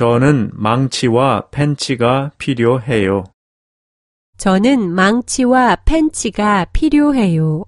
저는 망치와 펜치가 필요해요. 저는 망치와 펜치가 필요해요.